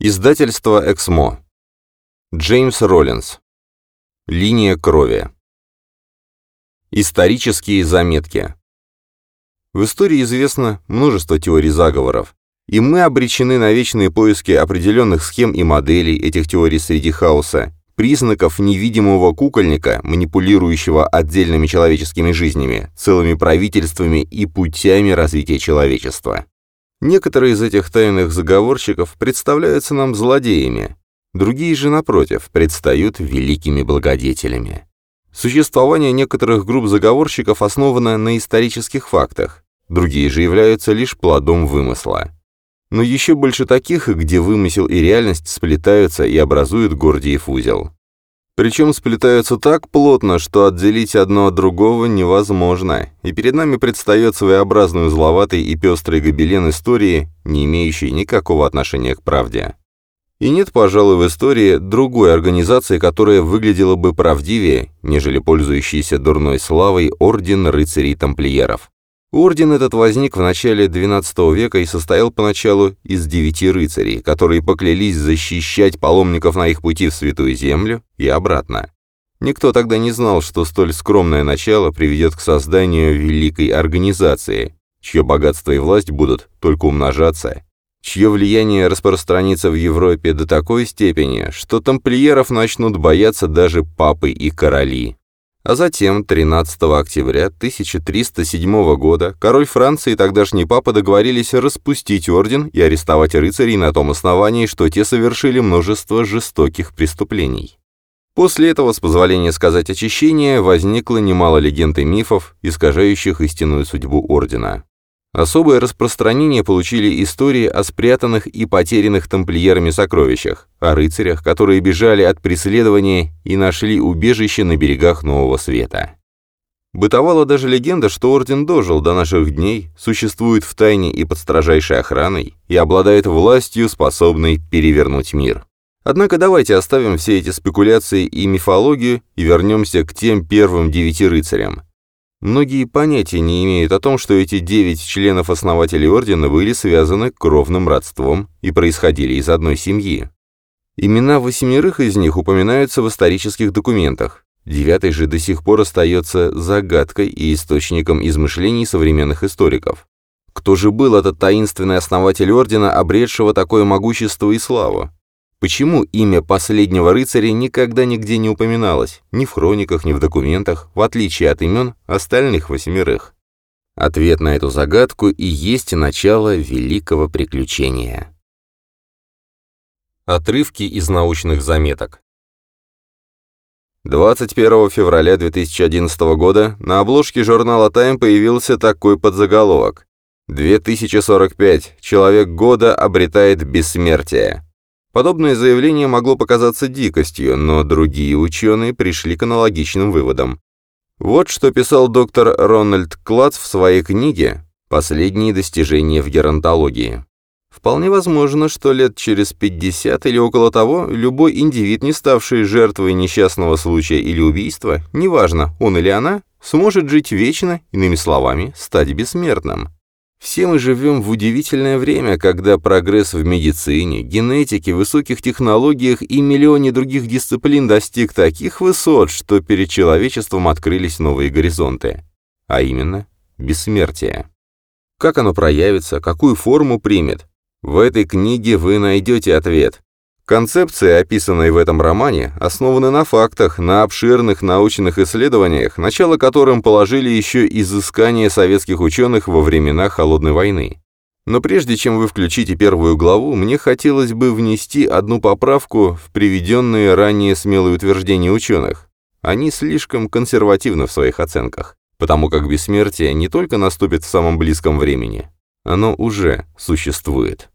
Издательство «Эксмо». Джеймс Роллинс. Линия крови. Исторические заметки. В истории известно множество теорий заговоров, и мы обречены на вечные поиски определенных схем и моделей этих теорий среди хаоса, признаков невидимого кукольника, манипулирующего отдельными человеческими жизнями, целыми правительствами и путями развития человечества. Некоторые из этих тайных заговорщиков представляются нам злодеями, другие же, напротив, предстают великими благодетелями. Существование некоторых групп заговорщиков основано на исторических фактах, другие же являются лишь плодом вымысла. Но еще больше таких, где вымысел и реальность сплетаются и образуют Гордиев узел. Причем сплетаются так плотно, что отделить одно от другого невозможно, и перед нами предстает своеобразный узловатый и пестрый гобелен истории, не имеющий никакого отношения к правде. И нет, пожалуй, в истории другой организации, которая выглядела бы правдивее, нежели пользующийся дурной славой Орден рыцарей-тамплиеров. Орден этот возник в начале XII века и состоял поначалу из девяти рыцарей, которые поклялись защищать паломников на их пути в Святую Землю и обратно. Никто тогда не знал, что столь скромное начало приведет к созданию великой организации, чье богатство и власть будут только умножаться, чье влияние распространится в Европе до такой степени, что тамплиеров начнут бояться даже папы и короли. А затем, 13 октября 1307 года, король Франции и тогдашний папа договорились распустить орден и арестовать рыцарей на том основании, что те совершили множество жестоких преступлений. После этого, с позволения сказать очищения, возникло немало легенд и мифов, искажающих истинную судьбу ордена. Особое распространение получили истории о спрятанных и потерянных тамплиерами сокровищах, о рыцарях, которые бежали от преследования и нашли убежище на берегах Нового Света. Бытовала даже легенда, что Орден дожил до наших дней, существует в тайне и под строжайшей охраной, и обладает властью, способной перевернуть мир. Однако давайте оставим все эти спекуляции и мифологию и вернемся к тем первым девяти рыцарям, Многие понятия не имеют о том, что эти девять членов-основателей ордена были связаны кровным родством и происходили из одной семьи. Имена восьмерых из них упоминаются в исторических документах. Девятый же до сих пор остается загадкой и источником измышлений современных историков. Кто же был этот таинственный основатель ордена, обретшего такое могущество и славу? Почему имя последнего рыцаря никогда нигде не упоминалось, ни в хрониках, ни в документах, в отличие от имен остальных восьмерых? Ответ на эту загадку и есть начало великого приключения. Отрывки из научных заметок. 21 февраля 2011 года на обложке журнала Time появился такой подзаголовок. 2045. Человек года обретает бессмертие. Подобное заявление могло показаться дикостью, но другие ученые пришли к аналогичным выводам. Вот что писал доктор Рональд Клац в своей книге «Последние достижения в геронтологии». Вполне возможно, что лет через 50 или около того любой индивид, не ставший жертвой несчастного случая или убийства, неважно, он или она, сможет жить вечно, иными словами, стать бессмертным. Все мы живем в удивительное время, когда прогресс в медицине, генетике, высоких технологиях и миллионе других дисциплин достиг таких высот, что перед человечеством открылись новые горизонты. А именно, бессмертие. Как оно проявится, какую форму примет? В этой книге вы найдете ответ. Концепции, описанные в этом романе, основаны на фактах, на обширных научных исследованиях, начало которым положили еще изыскания советских ученых во времена Холодной войны. Но прежде чем вы включите первую главу, мне хотелось бы внести одну поправку в приведенные ранее смелые утверждения ученых. Они слишком консервативны в своих оценках, потому как бессмертие не только наступит в самом близком времени, оно уже существует.